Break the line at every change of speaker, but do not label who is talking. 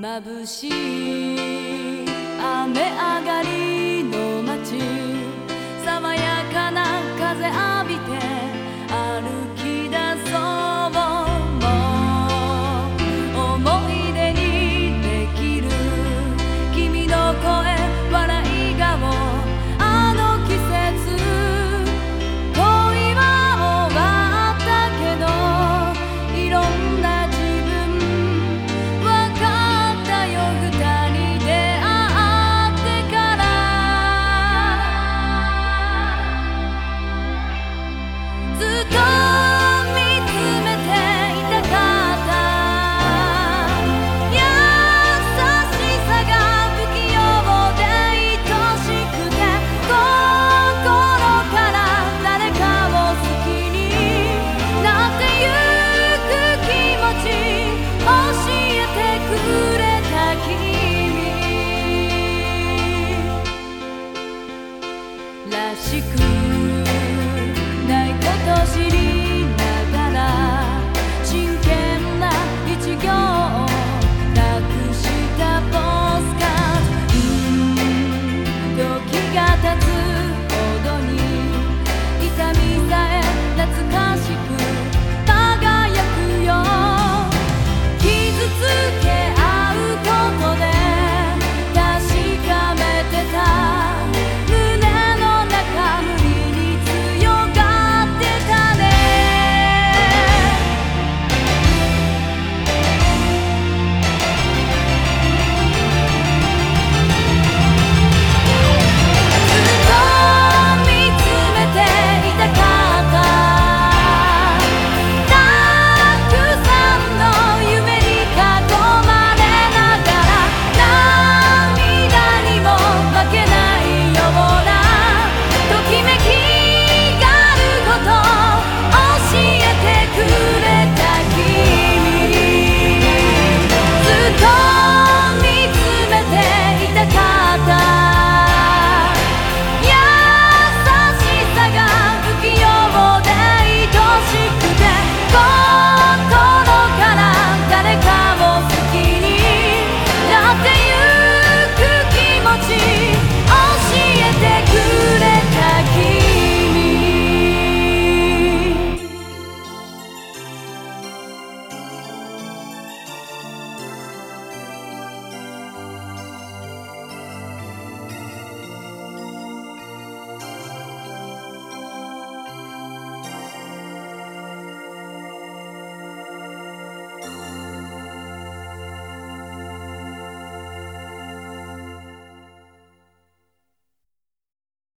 眩しい雨上がり